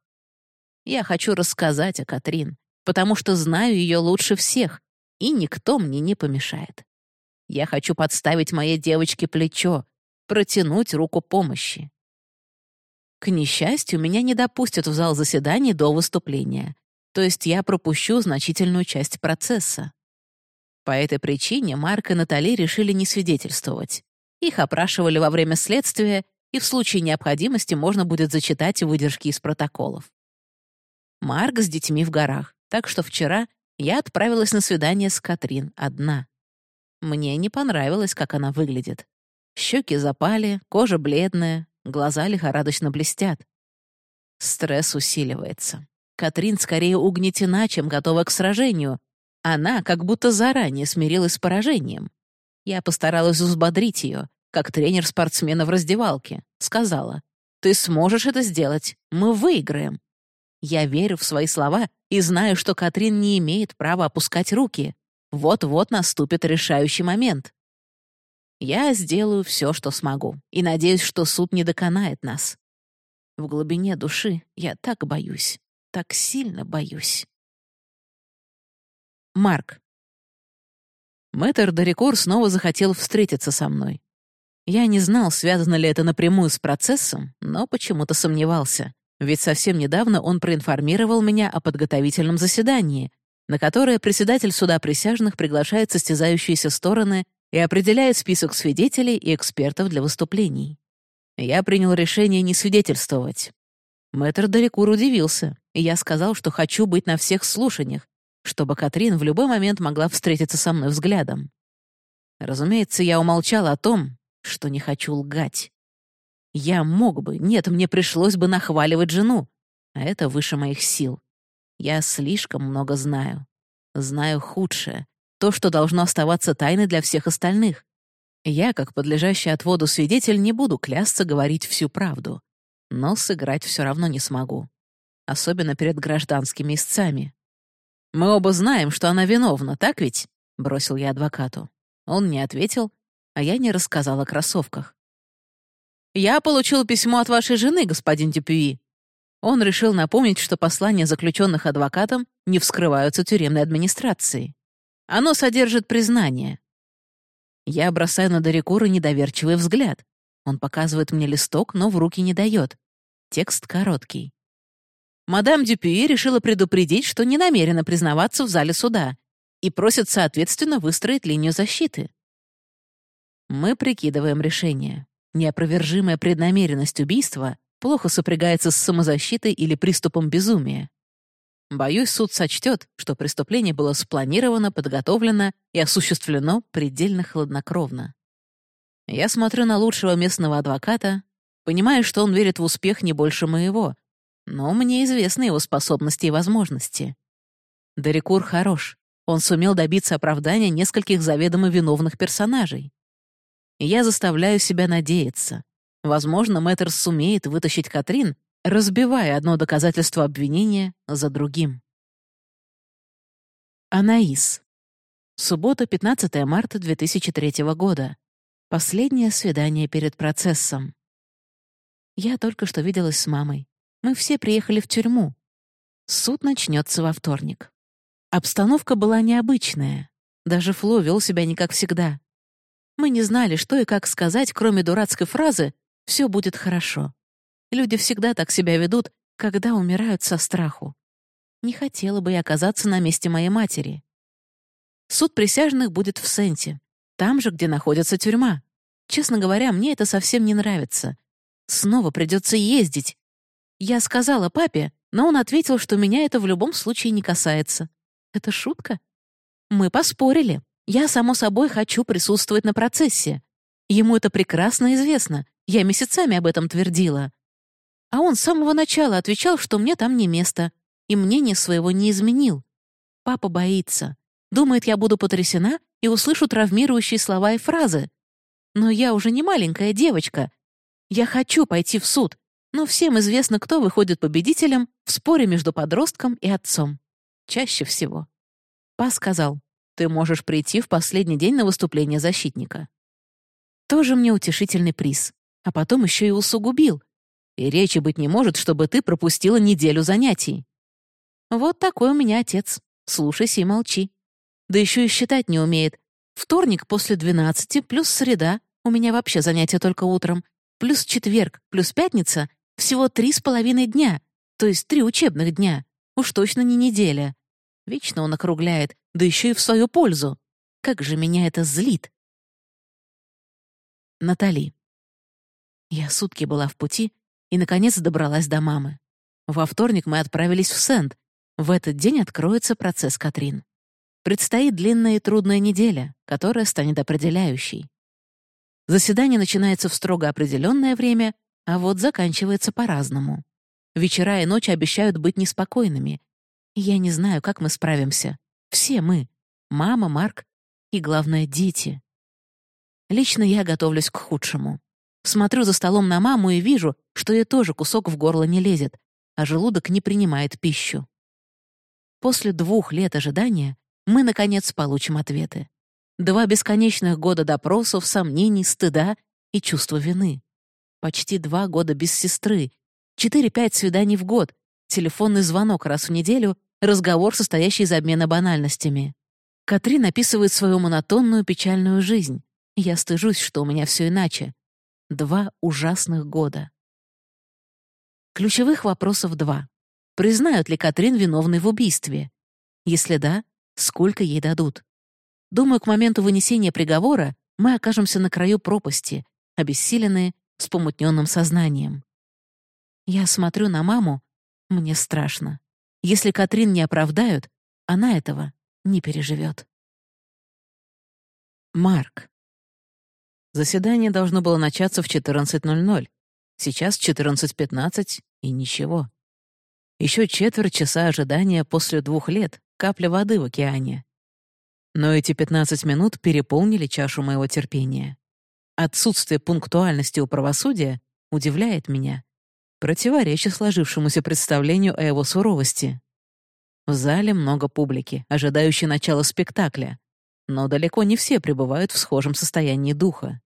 Я хочу рассказать о Катрин, потому что знаю ее лучше всех, и никто мне не помешает. Я хочу подставить моей девочке плечо, протянуть руку помощи. К несчастью, меня не допустят в зал заседаний до выступления, то есть я пропущу значительную часть процесса. По этой причине Марк и Натали решили не свидетельствовать. Их опрашивали во время следствия, и в случае необходимости можно будет зачитать выдержки из протоколов. Марк с детьми в горах, так что вчера я отправилась на свидание с Катрин одна. Мне не понравилось, как она выглядит. Щеки запали, кожа бледная, глаза лихорадочно блестят. Стресс усиливается. Катрин скорее угнетена, чем готова к сражению. Она как будто заранее смирилась с поражением. Я постаралась взбодрить ее, как тренер спортсмена в раздевалке. Сказала, «Ты сможешь это сделать. Мы выиграем». Я верю в свои слова и знаю, что Катрин не имеет права опускать руки. Вот-вот наступит решающий момент. Я сделаю все, что смогу, и надеюсь, что суд не доконает нас. В глубине души я так боюсь, так сильно боюсь. Марк. Мэтр Дорикур снова захотел встретиться со мной. Я не знал, связано ли это напрямую с процессом, но почему-то сомневался, ведь совсем недавно он проинформировал меня о подготовительном заседании, на которое председатель суда присяжных приглашает состязающиеся стороны и определяет список свидетелей и экспертов для выступлений. Я принял решение не свидетельствовать. Мэтр Далекур удивился, и я сказал, что хочу быть на всех слушаниях, чтобы Катрин в любой момент могла встретиться со мной взглядом. Разумеется, я умолчал о том, что не хочу лгать. Я мог бы, нет, мне пришлось бы нахваливать жену, а это выше моих сил. Я слишком много знаю. Знаю худшее, то, что должно оставаться тайной для всех остальных. Я, как подлежащий отводу свидетель, не буду клясться говорить всю правду. Но сыграть все равно не смогу. Особенно перед гражданскими истцами. «Мы оба знаем, что она виновна, так ведь?» — бросил я адвокату. Он не ответил, а я не рассказал о кроссовках. «Я получил письмо от вашей жены, господин Дюпюи». Он решил напомнить, что послания заключенных адвокатом не вскрываются тюремной администрацией. Оно содержит признание. Я бросаю на Дорикура недоверчивый взгляд. Он показывает мне листок, но в руки не дает. Текст короткий. Мадам Дюпюи решила предупредить, что не намерена признаваться в зале суда и просит, соответственно, выстроить линию защиты. Мы прикидываем решение. Неопровержимая преднамеренность убийства плохо сопрягается с самозащитой или приступом безумия. Боюсь, суд сочтет, что преступление было спланировано, подготовлено и осуществлено предельно хладнокровно. Я смотрю на лучшего местного адвоката, понимаю, что он верит в успех не больше моего, но мне известны его способности и возможности. Дерекур хорош. Он сумел добиться оправдания нескольких заведомо виновных персонажей. Я заставляю себя надеяться. Возможно, Мэтр сумеет вытащить Катрин разбивая одно доказательство обвинения за другим. Анаис. Суббота, 15 марта 2003 года. Последнее свидание перед процессом. Я только что виделась с мамой. Мы все приехали в тюрьму. Суд начнется во вторник. Обстановка была необычная. Даже Фло вел себя не как всегда. Мы не знали, что и как сказать, кроме дурацкой фразы «все будет хорошо». Люди всегда так себя ведут, когда умирают со страху. Не хотела бы я оказаться на месте моей матери. Суд присяжных будет в Сенте, там же, где находится тюрьма. Честно говоря, мне это совсем не нравится. Снова придется ездить. Я сказала папе, но он ответил, что меня это в любом случае не касается. Это шутка? Мы поспорили. Я, само собой, хочу присутствовать на процессе. Ему это прекрасно известно. Я месяцами об этом твердила. А он с самого начала отвечал, что мне там не место, и мнение своего не изменил. Папа боится. Думает, я буду потрясена и услышу травмирующие слова и фразы. Но я уже не маленькая девочка. Я хочу пойти в суд, но всем известно, кто выходит победителем в споре между подростком и отцом. Чаще всего. Па сказал, ты можешь прийти в последний день на выступление защитника. Тоже мне утешительный приз. А потом еще и усугубил. И речи быть не может, чтобы ты пропустила неделю занятий. Вот такой у меня отец. Слушайся и молчи. Да еще и считать не умеет. Вторник после двенадцати плюс среда. У меня вообще занятия только утром. Плюс четверг, плюс пятница. Всего три с половиной дня. То есть три учебных дня. Уж точно не неделя. Вечно он округляет, да еще и в свою пользу. Как же меня это злит. Натали. Я сутки была в пути, и, наконец, добралась до мамы. Во вторник мы отправились в Сент. В этот день откроется процесс Катрин. Предстоит длинная и трудная неделя, которая станет определяющей. Заседание начинается в строго определенное время, а вот заканчивается по-разному. Вечера и ночи обещают быть неспокойными. Я не знаю, как мы справимся. Все мы. Мама, Марк и, главное, дети. Лично я готовлюсь к худшему. Смотрю за столом на маму и вижу, что ей тоже кусок в горло не лезет, а желудок не принимает пищу. После двух лет ожидания мы, наконец, получим ответы. Два бесконечных года допросов, сомнений, стыда и чувства вины. Почти два года без сестры, четыре-пять свиданий в год, телефонный звонок раз в неделю, разговор, состоящий из обмена банальностями. Катрин описывает свою монотонную печальную жизнь. Я стыжусь, что у меня все иначе. Два ужасных года. Ключевых вопросов два. Признают ли Катрин виновной в убийстве? Если да, сколько ей дадут? Думаю, к моменту вынесения приговора мы окажемся на краю пропасти, обессиленные, с помутненным сознанием. Я смотрю на маму, мне страшно. Если Катрин не оправдают, она этого не переживет. Марк. Заседание должно было начаться в 14.00. Сейчас 14.15 и ничего. Еще четверть часа ожидания после двух лет, капля воды в океане. Но эти 15 минут переполнили чашу моего терпения. Отсутствие пунктуальности у правосудия удивляет меня, противоречит сложившемуся представлению о его суровости. В зале много публики, ожидающей начала спектакля, но далеко не все пребывают в схожем состоянии духа.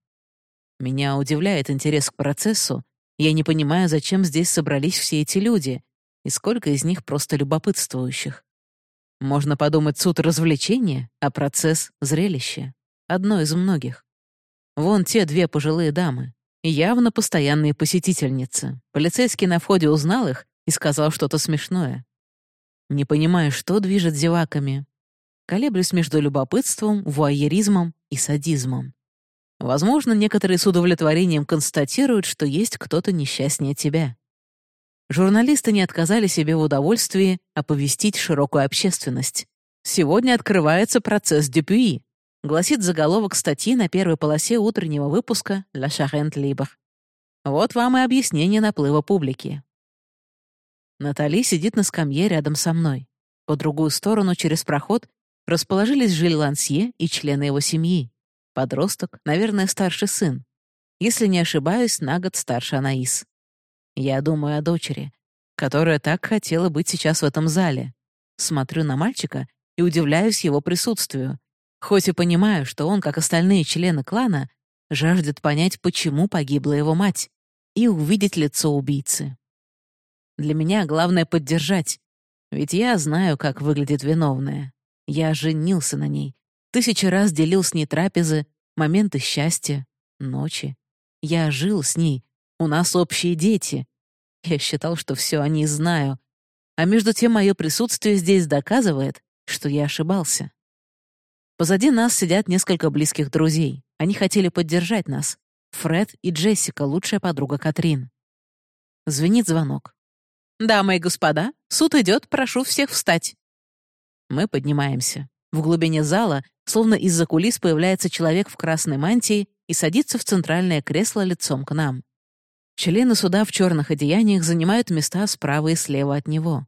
Меня удивляет интерес к процессу, я не понимаю, зачем здесь собрались все эти люди, и сколько из них просто любопытствующих. Можно подумать, суд — развлечение, а процесс — зрелище. Одно из многих. Вон те две пожилые дамы. Явно постоянные посетительницы. Полицейский на входе узнал их и сказал что-то смешное. Не понимаю, что движет зеваками. Колеблюсь между любопытством, вуайеризмом и садизмом. Возможно, некоторые с удовлетворением констатируют, что есть кто-то несчастнее тебя журналисты не отказали себе в удовольствии оповестить широкую общественность. Сегодня открывается процесс Дюпюи, гласит заголовок статьи на первой полосе утреннего выпуска «La Charente Libre». Вот вам и объяснение наплыва публики. Натали сидит на скамье рядом со мной. По другую сторону, через проход, расположились Жиль Лансье и члены его семьи. Подросток, наверное, старший сын. Если не ошибаюсь, на год старше Анаис. Я думаю о дочери, которая так хотела быть сейчас в этом зале. Смотрю на мальчика и удивляюсь его присутствию, хоть и понимаю, что он, как остальные члены клана, жаждет понять, почему погибла его мать, и увидеть лицо убийцы. Для меня главное поддержать, ведь я знаю, как выглядит виновная. Я женился на ней, тысячи раз делил с ней трапезы, моменты счастья, ночи. Я жил с ней, у нас общие дети. Я считал, что все о ней знаю. А между тем мое присутствие здесь доказывает, что я ошибался. Позади нас сидят несколько близких друзей. Они хотели поддержать нас. Фред и Джессика, лучшая подруга Катрин. Звенит звонок. «Дамы и господа, суд идет, прошу всех встать». Мы поднимаемся. В глубине зала, словно из-за кулис, появляется человек в красной мантии и садится в центральное кресло лицом к нам. Члены суда в черных одеяниях занимают места справа и слева от него.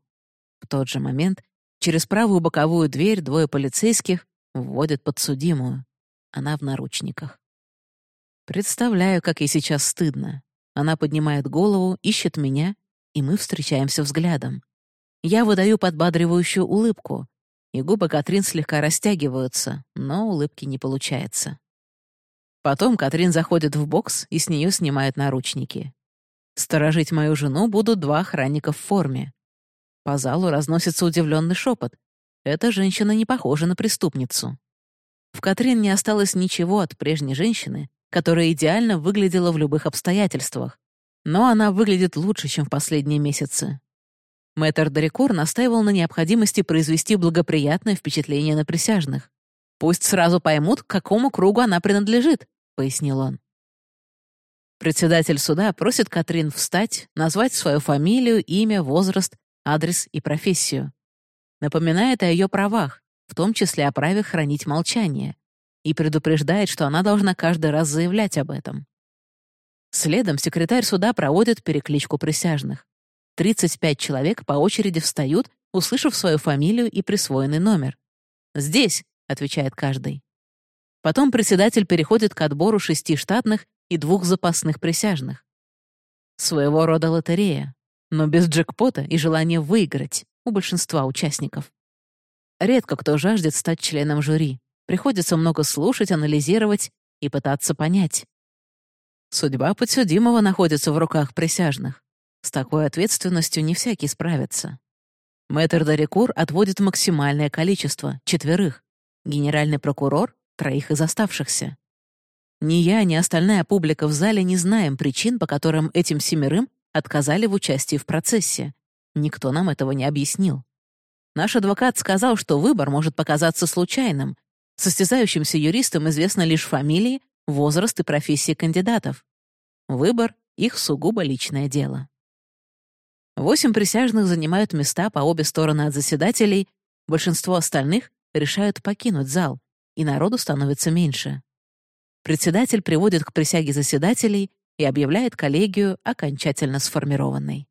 В тот же момент через правую боковую дверь двое полицейских вводят подсудимую. Она в наручниках. Представляю, как ей сейчас стыдно. Она поднимает голову, ищет меня, и мы встречаемся взглядом. Я выдаю подбадривающую улыбку, и губы Катрин слегка растягиваются, но улыбки не получается. Потом Катрин заходит в бокс, и с нее снимают наручники. Сторожить мою жену будут два охранника в форме. По залу разносится удивленный шепот. Эта женщина не похожа на преступницу. В Катрин не осталось ничего от прежней женщины, которая идеально выглядела в любых обстоятельствах. Но она выглядит лучше, чем в последние месяцы. Мэтр Дорикур настаивал на необходимости произвести благоприятное впечатление на присяжных. «Пусть сразу поймут, к какому кругу она принадлежит», — пояснил он. Председатель суда просит Катрин встать, назвать свою фамилию, имя, возраст, адрес и профессию. Напоминает о ее правах, в том числе о праве хранить молчание, и предупреждает, что она должна каждый раз заявлять об этом. Следом секретарь суда проводит перекличку присяжных. 35 человек по очереди встают, услышав свою фамилию и присвоенный номер. «Здесь», — отвечает каждый. Потом председатель переходит к отбору шести штатных и двух запасных присяжных. Своего рода лотерея, но без джекпота и желания выиграть у большинства участников. Редко кто жаждет стать членом жюри. Приходится много слушать, анализировать и пытаться понять. Судьба подсудимого находится в руках присяжных. С такой ответственностью не всякий справится. Мэтр Дарикур отводит максимальное количество — четверых. Генеральный прокурор — троих из оставшихся. Ни я, ни остальная публика в зале не знаем причин, по которым этим семерым отказали в участии в процессе. Никто нам этого не объяснил. Наш адвокат сказал, что выбор может показаться случайным. Состязающимся юристам известны лишь фамилии, возраст и профессии кандидатов. Выбор — их сугубо личное дело. Восемь присяжных занимают места по обе стороны от заседателей, большинство остальных решают покинуть зал, и народу становится меньше. Председатель приводит к присяге заседателей и объявляет коллегию окончательно сформированной.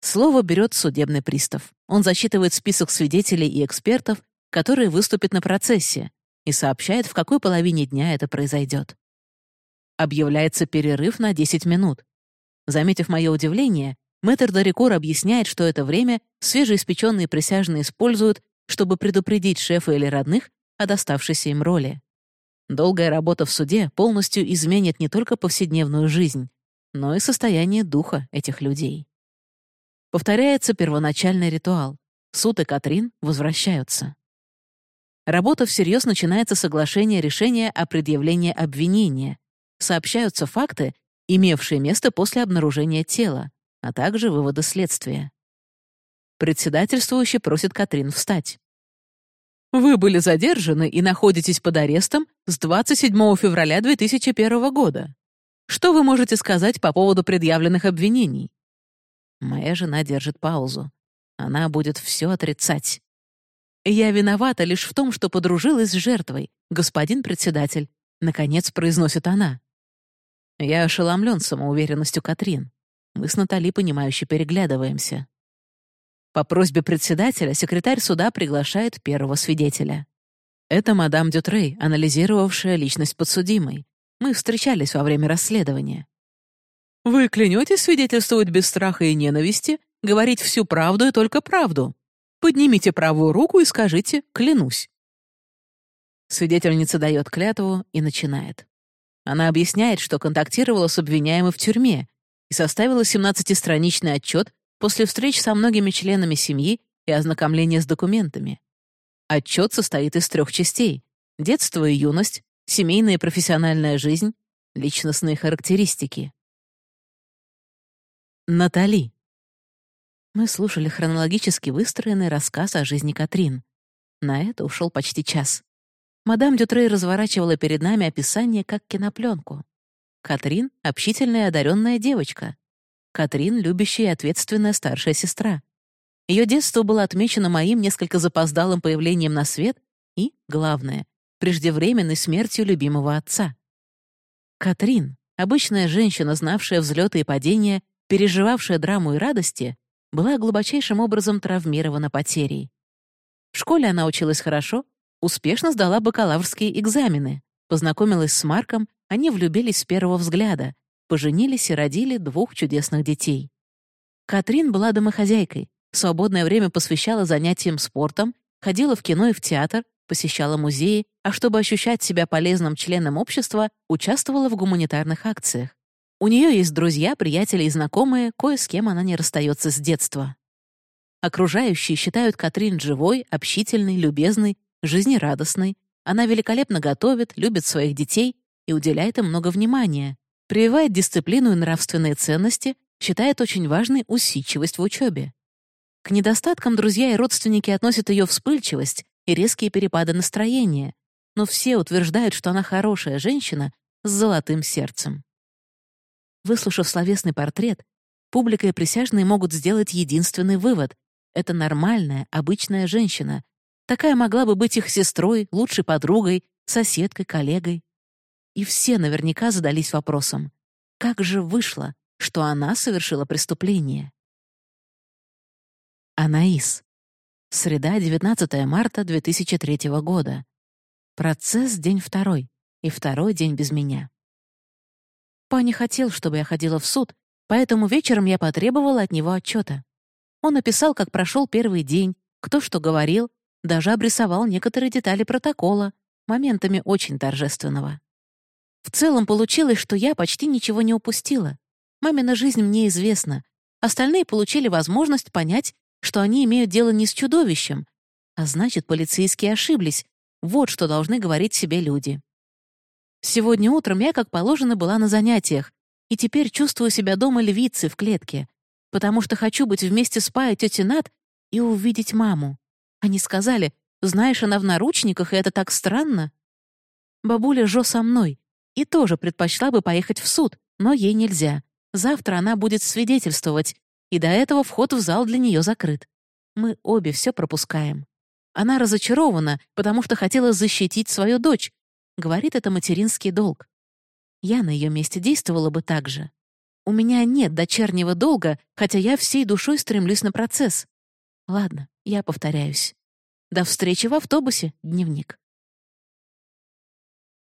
Слово берет судебный пристав. Он зачитывает список свидетелей и экспертов, которые выступят на процессе, и сообщает, в какой половине дня это произойдет. Объявляется перерыв на 10 минут. Заметив мое удивление, мэтр Дорикор объясняет, что это время свежеиспеченные присяжные используют, чтобы предупредить шефа или родных о доставшейся им роли. Долгая работа в суде полностью изменит не только повседневную жизнь, но и состояние духа этих людей. Повторяется первоначальный ритуал. Суд и Катрин возвращаются. Работа всерьез начинается соглашение решения о предъявлении обвинения. Сообщаются факты, имевшие место после обнаружения тела, а также выводы следствия. Председательствующий просит Катрин встать. Вы были задержаны и находитесь под арестом с 27 февраля 2001 года. Что вы можете сказать по поводу предъявленных обвинений? Моя жена держит паузу. Она будет все отрицать. «Я виновата лишь в том, что подружилась с жертвой, господин председатель», — наконец произносит она. Я ошеломлен самоуверенностью Катрин. Мы с Натали, понимающе переглядываемся. По просьбе председателя секретарь суда приглашает первого свидетеля. Это мадам Дютрей, анализировавшая личность подсудимой. Мы встречались во время расследования. «Вы клянетесь свидетельствовать без страха и ненависти, говорить всю правду и только правду?» Поднимите правую руку и скажите «клянусь». Свидетельница дает клятву и начинает. Она объясняет, что контактировала с обвиняемым в тюрьме и составила 17-страничный отчет после встреч со многими членами семьи и ознакомления с документами. Отчет состоит из трех частей — детство и юность, семейная и профессиональная жизнь, личностные характеристики. Натали. Мы слушали хронологически выстроенный рассказ о жизни Катрин. На это ушел почти час. Мадам Дютрей разворачивала перед нами описание как кинопленку. Катрин — общительная одаренная девочка. Катрин — любящая и ответственная старшая сестра. Ее детство было отмечено моим несколько запоздалым появлением на свет и, главное, преждевременной смертью любимого отца. Катрин — обычная женщина, знавшая взлеты и падения, переживавшая драму и радости, была глубочайшим образом травмирована потерей. В школе она училась хорошо, успешно сдала бакалаврские экзамены, познакомилась с Марком, они влюбились с первого взгляда, поженились и родили двух чудесных детей. Катрин была домохозяйкой, свободное время посвящала занятиям спортом, ходила в кино и в театр, посещала музеи, а чтобы ощущать себя полезным членом общества, участвовала в гуманитарных акциях. У нее есть друзья, приятели и знакомые, кое с кем она не расстается с детства. Окружающие считают Катрин живой, общительной, любезной, жизнерадостной. Она великолепно готовит, любит своих детей и уделяет им много внимания, прививает дисциплину и нравственные ценности, считает очень важной усидчивость в учебе. К недостаткам друзья и родственники относят ее вспыльчивость и резкие перепады настроения, но все утверждают, что она хорошая женщина с золотым сердцем. Выслушав словесный портрет, публика и присяжные могут сделать единственный вывод — это нормальная, обычная женщина, Такая могла бы быть их сестрой, лучшей подругой, соседкой, коллегой. И все наверняка задались вопросом, как же вышло, что она совершила преступление? Анаис. Среда, 19 марта 2003 года. Процесс день второй и второй день без меня. Пани хотел, чтобы я ходила в суд, поэтому вечером я потребовала от него отчета. Он описал, как прошел первый день, кто что говорил, даже обрисовал некоторые детали протокола, моментами очень торжественного. В целом получилось, что я почти ничего не упустила. Мамина жизнь мне известна. Остальные получили возможность понять, что они имеют дело не с чудовищем, а значит, полицейские ошиблись. Вот что должны говорить себе люди. Сегодня утром я, как положено, была на занятиях, и теперь чувствую себя дома львицей в клетке, потому что хочу быть вместе с Пай и тетей Над и увидеть маму. Они сказали, знаешь, она в наручниках, и это так странно. Бабуля Жо со мной и тоже предпочла бы поехать в суд, но ей нельзя. Завтра она будет свидетельствовать, и до этого вход в зал для нее закрыт. Мы обе все пропускаем. Она разочарована, потому что хотела защитить свою дочь. Говорит, это материнский долг. Я на ее месте действовала бы так же. У меня нет дочернего долга, хотя я всей душой стремлюсь на процесс. Ладно, я повторяюсь. До встречи в автобусе, дневник.